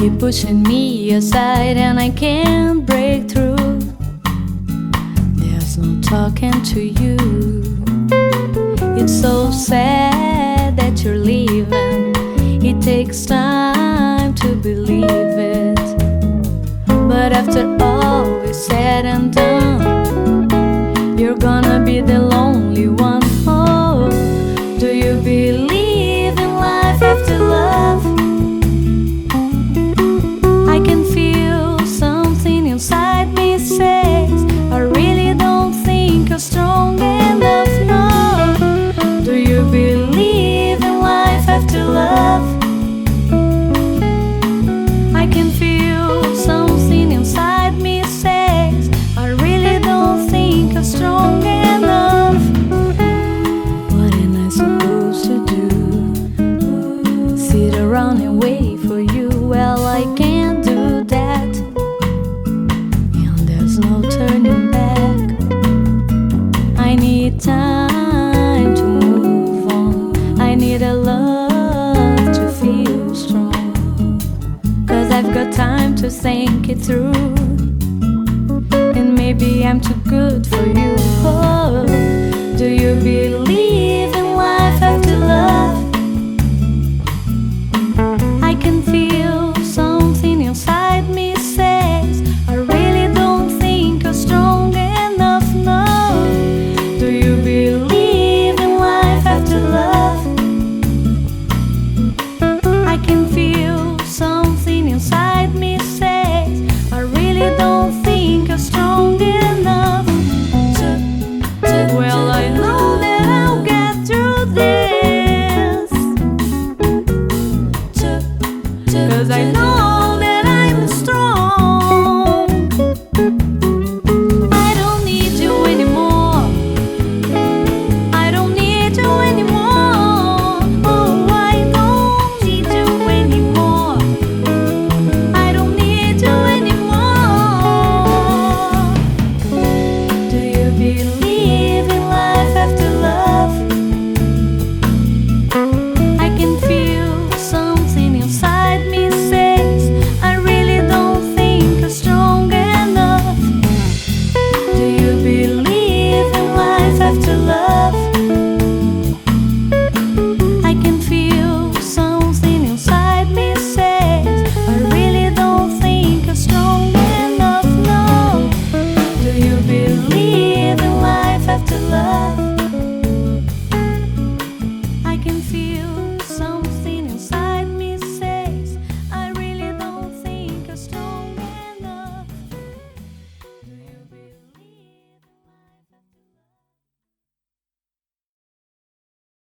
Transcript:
keep pushing me aside and I can't break through. There's no talking to you. It's so sad that you're leaving. It takes time to believe it. But after all is said run away for you. Well, I can't do that, and there's no turning back. I need time to move on. I need a love to feel strong. Cause I've got time to think it through, and maybe I'm too good for you. Oh, do you believe? Cause I know